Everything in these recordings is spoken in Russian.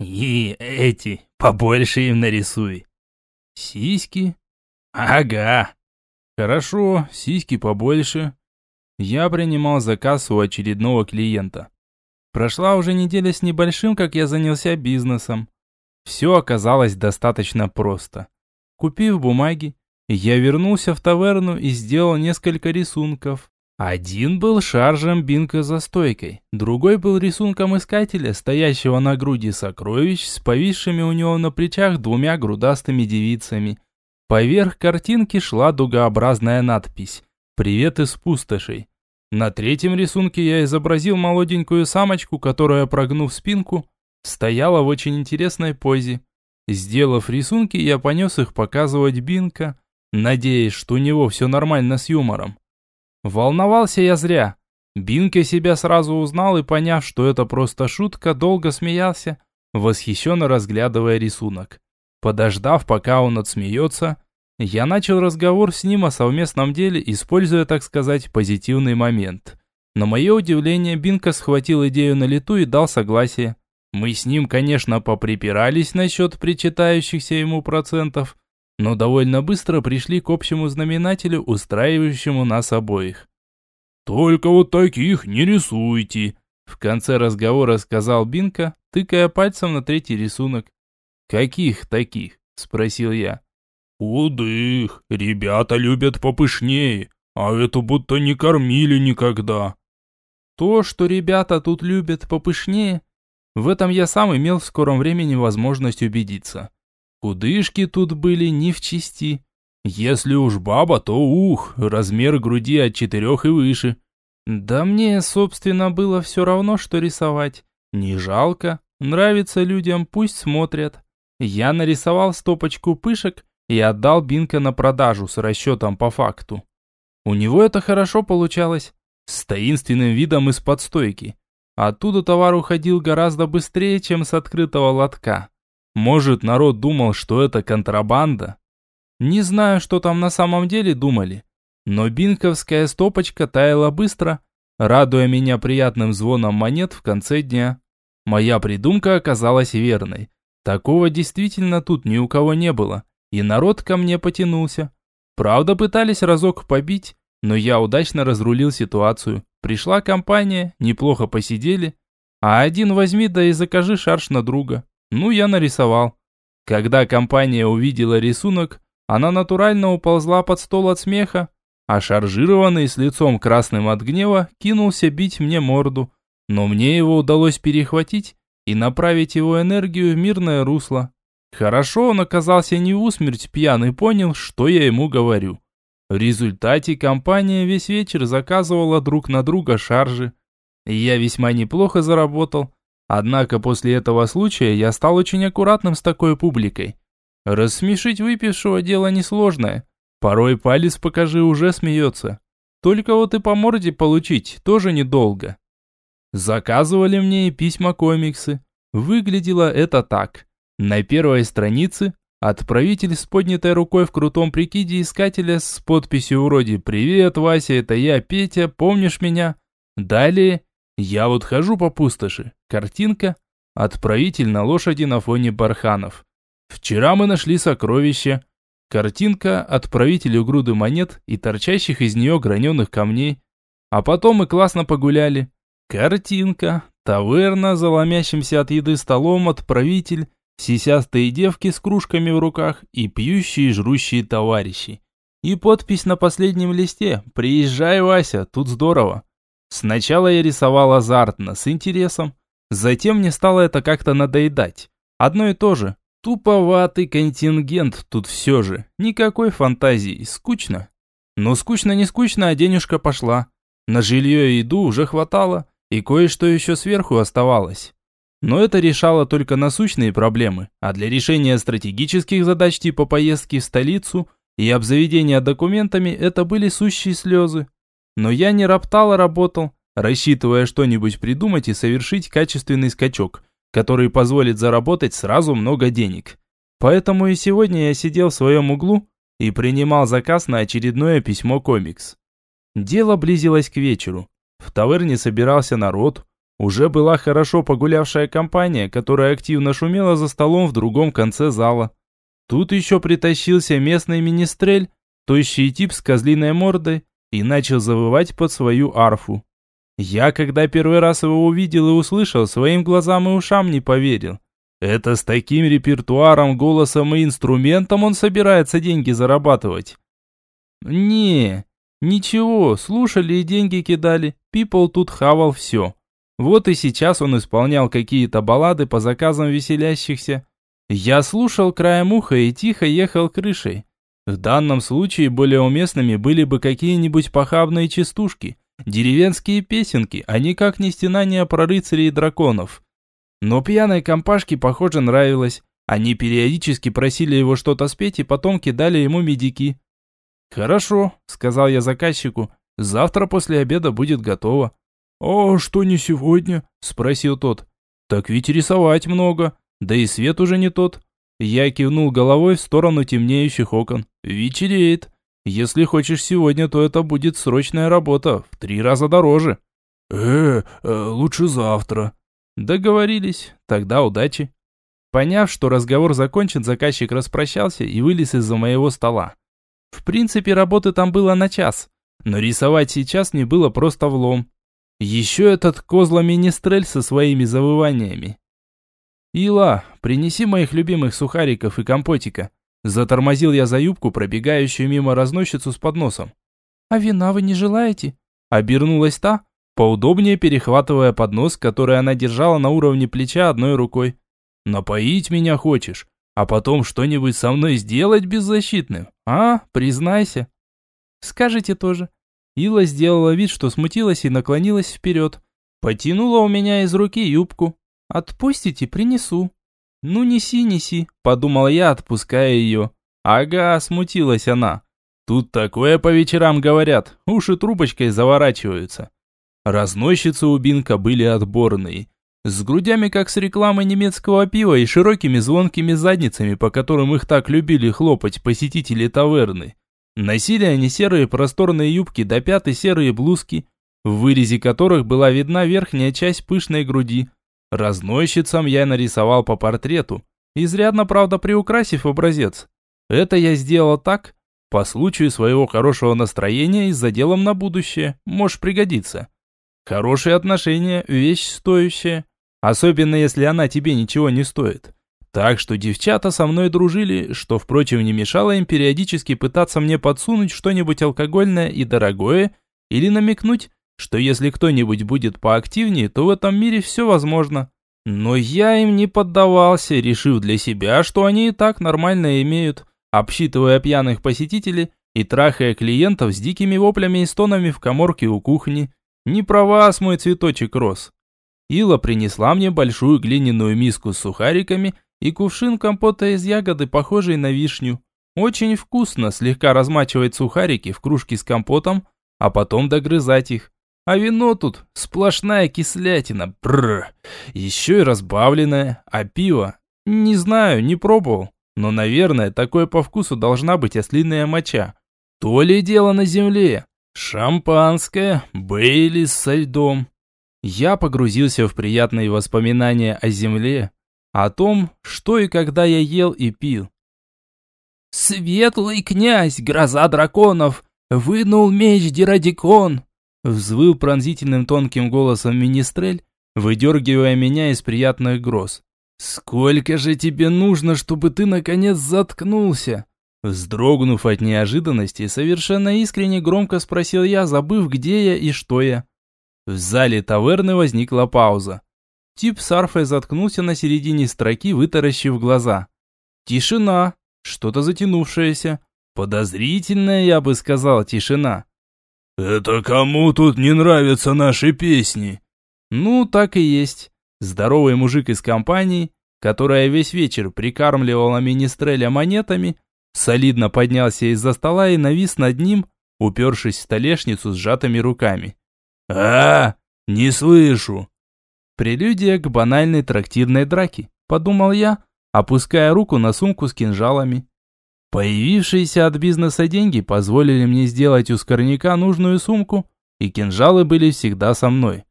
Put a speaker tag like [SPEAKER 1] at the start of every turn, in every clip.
[SPEAKER 1] И эти, побольше им нарисуй.
[SPEAKER 2] Сиськи?
[SPEAKER 1] Ага.
[SPEAKER 2] Хорошо, сиськи побольше. Я принимал заказ у очередного клиента. Прошла уже неделя с небольшим, как я занялся бизнесом. Все оказалось достаточно просто. Купив бумаги, я вернулся в таверну и сделал несколько рисунков. Один был шаржем бинка за стойкой, другой был рисунком искателя, стоящего на груди сокровищ с повисшими у него на плечах двумя грудастыми девицами. Поверх картинки шла дугообразная надпись «Привет из пустошей». На третьем рисунке я изобразил молоденькую самочку, которая, прогнув спинку, стояла в очень интересной позе. Сделав рисунки, я понес их показывать Бинка, надеясь, что у него все нормально с юмором. Волновался я зря. Бинка себя сразу узнал и, поняв, что это просто шутка, долго смеялся, восхищенно разглядывая рисунок. Подождав, пока он отсмеется, я начал разговор с ним о совместном деле, используя, так сказать, позитивный момент. На мое удивление, Бинка схватил идею на лету и дал согласие. Мы с ним, конечно, поприпирались насчет причитающихся ему процентов, но довольно быстро пришли к общему знаменателю, устраивающему нас обоих.
[SPEAKER 1] «Только вот таких не рисуйте», —
[SPEAKER 2] в конце разговора сказал Бинка, тыкая пальцем на третий рисунок. «Каких таких?» — спросил я.
[SPEAKER 1] «Худых, ребята любят попышнее, а эту будто не кормили никогда».
[SPEAKER 2] То, что ребята тут любят попышнее, в этом я сам имел в скором времени возможность убедиться. Худышки тут были не в чести. Если уж баба, то ух, размер груди от четырех и выше. Да мне, собственно, было все равно, что рисовать. Не жалко, нравится людям, пусть смотрят. Я нарисовал стопочку пышек и отдал Бинка на продажу с расчетом по факту. У него это хорошо получалось, с таинственным видом из-под стойки. Оттуда товар уходил гораздо быстрее, чем с открытого лотка. Может, народ думал, что это контрабанда? Не знаю, что там на самом деле думали, но бинковская стопочка таяла быстро, радуя меня приятным звоном монет в конце дня. Моя придумка оказалась верной. Такого действительно тут ни у кого не было, и народ ко мне потянулся. Правда, пытались разок побить, но я удачно разрулил ситуацию. Пришла компания, неплохо посидели, а один возьми да и закажи шарш на друга. Ну, я нарисовал. Когда компания увидела рисунок, она натурально уползла под стол от смеха, а шаржированный с лицом красным от гнева кинулся бить мне морду. Но мне его удалось перехватить и направить его энергию в мирное русло. Хорошо он оказался не усмерть пьян и понял, что я ему говорю. В результате компания весь вечер заказывала друг на друга шаржи. Я весьма неплохо заработал, Однако после этого случая я стал очень аккуратным с такой публикой. Рассмешить выпившего дело несложное. Порой палец покажи уже смеется. Только вот и по морде получить тоже недолго. Заказывали мне и письма-комиксы. Выглядело это так. На первой странице отправитель с поднятой рукой в крутом прикиде искателя с подписью вроде «Привет, Вася, это я, Петя, помнишь меня?» Далее я вот хожу по пустоши. Картинка. Отправитель на лошади на фоне барханов. Вчера мы нашли сокровище. Картинка. Отправитель у груды монет и торчащих из нее граненых камней. А потом мы классно погуляли. Картинка. Таверна, заломящимся от еды столом, отправитель, сисястые девки с кружками в руках и пьющие и жрущие товарищи. И подпись на последнем листе «Приезжай, Вася, тут здорово». Сначала я рисовал азартно, с интересом. Затем мне стало это как-то надоедать. Одно и то же. Туповатый контингент тут все же. Никакой фантазии. Скучно. Но скучно не скучно, а денежка пошла. На жилье и еду уже хватало, и кое-что еще сверху оставалось. Но это решало только насущные проблемы, а для решения стратегических задач типа поездки в столицу и обзаведения документами это были сущие слезы. Но я не роптал, а работал, рассчитывая что-нибудь придумать и совершить качественный скачок, который позволит заработать сразу много денег. Поэтому и сегодня я сидел в своем углу и принимал заказ на очередное письмо комикс. Дело близилось к вечеру. В таверне собирался народ. уже была хорошо погулявшая компания, которая активно шумела за столом в другом конце зала. Тут еще притащился местный министрель, тощий тип с козлиной мордой, и начал завывать под свою арфу. Я, когда первый раз его увидел и услышал, своим глазам и ушам не поверил. Это с таким репертуаром, голосом и инструментом он собирается деньги зарабатывать. Не, ничего, слушали и деньги кидали. Пипл тут хавал все. Вот и сейчас он исполнял какие-то баллады по заказам веселящихся. Я слушал краем уха и тихо ехал крышей. В данном случае более уместными были бы какие-нибудь похабные частушки, деревенские песенки, а никак не стенания про рыцарей и драконов. Но пьяной компашке, похоже, нравилось. Они периодически просили его что-то спеть и потом кидали ему медики. «Хорошо», — сказал я заказчику, — «завтра после обеда будет готово». «А что не сегодня?» — спросил тот. «Так ведь рисовать много, да и свет уже не тот». Я кивнул головой в сторону темнеющих окон. «Вечереет. Если хочешь сегодня, то это будет срочная работа, в три раза дороже».
[SPEAKER 1] «Э, э лучше завтра»,
[SPEAKER 2] Договорились. Тогда удачи. Поняв, что разговор закончен, заказчик распрощался и вылез из-за моего стола. В принципе, работы там было на час, но рисовать сейчас не было просто влом. Еще этот козла-министрель со своими завываниями. «Ила, принеси моих любимых сухариков и компотика». Затормозил я за юбку, пробегающую мимо разносчицу с подносом. «А вина вы не желаете?» Обернулась та, поудобнее перехватывая поднос, который она держала на уровне плеча одной рукой. «Напоить меня хочешь, а потом что-нибудь со мной сделать беззащитным? А, признайся». «Скажите тоже». Ила сделала вид, что смутилась и наклонилась вперед. Потянула у меня из руки юбку. «Отпустите, принесу». «Ну неси, неси», – подумал я, отпуская ее. «Ага», – смутилась она. «Тут такое по вечерам говорят, уши трубочкой заворачиваются». Разносчицы у Бинка были отборные. С грудями, как с рекламой немецкого пива и широкими звонкими задницами, по которым их так любили хлопать посетители таверны. Носили они серые просторные юбки до пятой серые блузки, в вырезе которых была видна верхняя часть пышной груди. Разносчицам я нарисовал по портрету, изрядно, правда, приукрасив образец. Это я сделал так, по случаю своего хорошего настроения и за делом на будущее, может пригодиться. Хорошие отношения – вещь стоящая, особенно если она тебе ничего не стоит. Так что девчата со мной дружили, что, впрочем, не мешало им периодически пытаться мне подсунуть что-нибудь алкогольное и дорогое, или намекнуть, что если кто-нибудь будет поактивнее, то в этом мире все возможно. Но я им не поддавался, решив для себя, что они и так нормально имеют, обсчитывая пьяных посетителей и трахая клиентов с дикими воплями и стонами в коморке у кухни. Не про вас, мой цветочек рос. Ила принесла мне большую глиняную миску с сухариками и кувшин компота из ягоды, похожей на вишню. Очень вкусно слегка размачивать сухарики в кружке с компотом, а потом догрызать их. А вино тут сплошная кислятина, бррр. Еще и разбавленное, а пиво? Не знаю, не пробовал. Но, наверное, такое по вкусу должна быть ослиная моча. То ли дело на земле. Шампанское, Бейлис со льдом. Я погрузился в приятные воспоминания о земле, о том, что и когда я ел и пил. «Светлый князь, гроза драконов, вынул меч Дирадикон!» Взвыл пронзительным тонким голосом Министрель, выдергивая меня из приятных гроз. «Сколько же тебе нужно, чтобы ты наконец заткнулся?» Вздрогнув от неожиданности, совершенно искренне громко спросил я, забыв, где я и что я. В зале таверны возникла пауза. Тип с арфой заткнулся на середине строки, вытаращив глаза. Тишина, что-то затянувшееся. Подозрительная, я бы сказал, тишина.
[SPEAKER 1] «Это кому тут не нравятся наши песни?»
[SPEAKER 2] Ну, так и есть. Здоровый мужик из компании, которая весь вечер прикармливала министреля монетами, солидно поднялся из-за стола и навис над ним, упершись в столешницу сжатыми руками.
[SPEAKER 1] «А, не слышу!»
[SPEAKER 2] Прелюдия к банальной трактирной драке, подумал я, опуская руку на сумку с кинжалами. Появившиеся от бизнеса деньги позволили мне сделать у скорняка нужную сумку, и кинжалы были всегда со мной.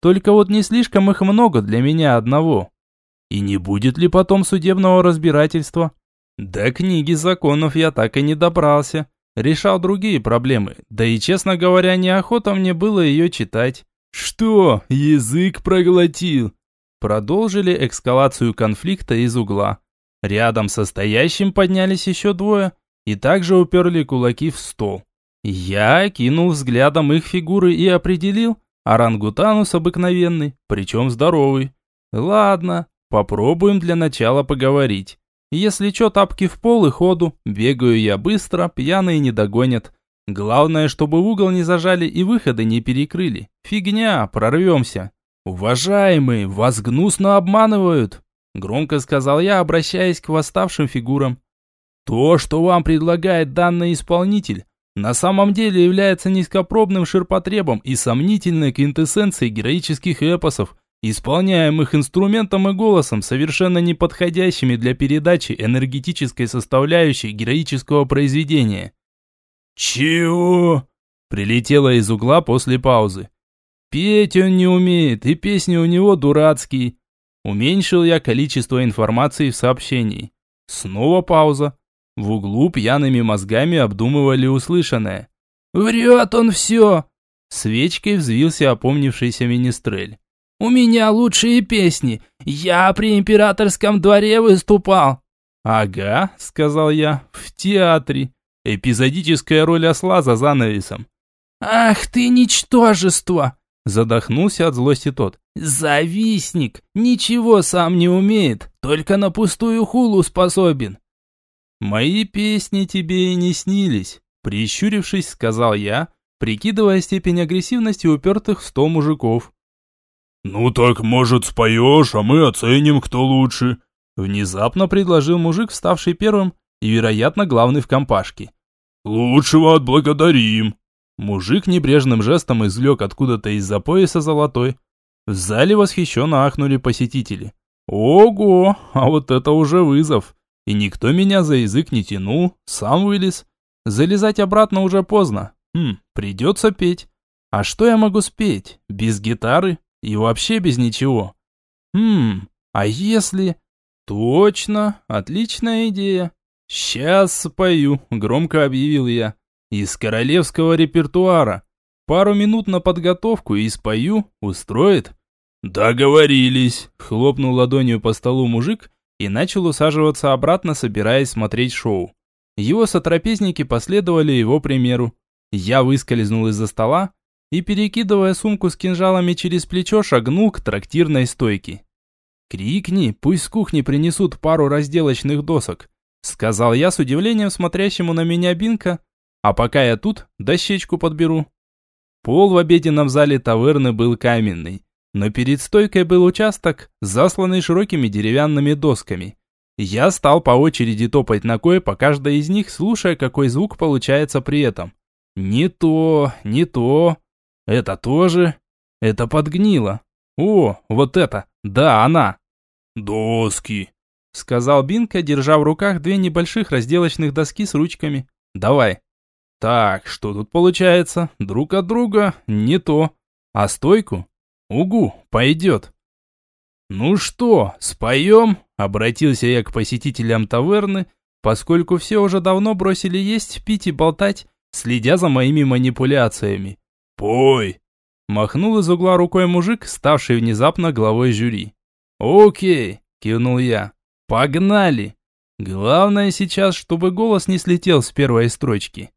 [SPEAKER 2] Только вот не слишком их много для меня одного. И не будет ли потом судебного разбирательства? До книги законов я так и не добрался. Решал другие проблемы, да и, честно говоря, неохота мне было ее читать. Что, язык проглотил? Продолжили эскалацию конфликта из угла. Рядом со стоящим поднялись еще двое и также уперли кулаки в стол. Я кинул взглядом их фигуры и определил, орангутанус обыкновенный, причем здоровый. Ладно, попробуем для начала поговорить. Если что, тапки в пол и ходу, бегаю я быстро, пьяные не догонят. Главное, чтобы в угол не зажали и выходы не перекрыли. Фигня, прорвемся. «Уважаемые, вас гнусно обманывают!» Громко сказал я, обращаясь к восставшим фигурам. «То, что вам предлагает данный исполнитель, на самом деле является низкопробным ширпотребом и сомнительной квинтэссенцией героических эпосов, исполняемых инструментом и голосом, совершенно неподходящими для передачи энергетической составляющей героического произведения».
[SPEAKER 1] «Чего?»
[SPEAKER 2] Прилетело из угла после паузы. Петь он не умеет, и песни у него дурацкие. Уменьшил я количество информации в сообщении. Снова пауза. В углу пьяными мозгами обдумывали услышанное. «Врет он все!» Свечкой взвился опомнившийся министрель. «У меня лучшие песни. Я при императорском дворе выступал». «Ага», — сказал я, — «в театре. Эпизодическая роль осла за занавесом». «Ах ты ничтожество!» Задохнулся от злости тот. «Завистник! Ничего сам не умеет, только на пустую хулу способен!» «Мои песни тебе и не снились», прищурившись, сказал я, прикидывая степень агрессивности упертых в сто мужиков.
[SPEAKER 1] «Ну так, может, споешь, а мы оценим, кто лучше»,
[SPEAKER 2] внезапно предложил мужик, вставший первым и, вероятно, главный в компашке.
[SPEAKER 1] «Лучшего отблагодарим»,
[SPEAKER 2] Мужик небрежным жестом извлек откуда-то из-за пояса золотой. В зале восхищенно ахнули посетители. Ого, а вот это уже вызов. И никто меня за язык не тянул, сам вылез. Залезать обратно уже поздно. Хм, придется петь. А что я могу спеть? Без гитары? И вообще без ничего. Хм, а если... Точно, отличная идея. Сейчас спою, громко объявил я. Из королевского репертуара. Пару минут на подготовку и спою, устроит?
[SPEAKER 1] Договорились,
[SPEAKER 2] хлопнул ладонью по столу мужик и начал усаживаться обратно, собираясь смотреть шоу. Его сотрапезники последовали его примеру. Я выскользнул из-за стола и, перекидывая сумку с кинжалами через плечо, шагнул к трактирной стойке. «Крикни, пусть с кухни принесут пару разделочных досок», сказал я с удивлением смотрящему на меня Бинка, а пока я тут, дощечку подберу. Пол в обеденном зале таверны был каменный, но перед стойкой был участок, засланный широкими деревянными досками. Я стал по очереди топать ногой по каждой из них, слушая, какой звук получается при этом. Не то, не то. Это тоже. Это подгнило. О, вот это. Да, она.
[SPEAKER 1] Доски,
[SPEAKER 2] сказал Бинка, держа в руках две небольших разделочных доски с ручками. Давай. Так, что тут получается? Друг от друга? Не то. А стойку? Угу, пойдет. Ну что, споем? Обратился я к посетителям таверны, поскольку все уже давно бросили есть, пить и болтать, следя за моими манипуляциями.
[SPEAKER 1] «Пой!»
[SPEAKER 2] Махнул из угла рукой мужик, ставший внезапно главой жюри. «Окей!» – кивнул я. «Погнали!» Главное сейчас, чтобы голос не слетел с первой строчки.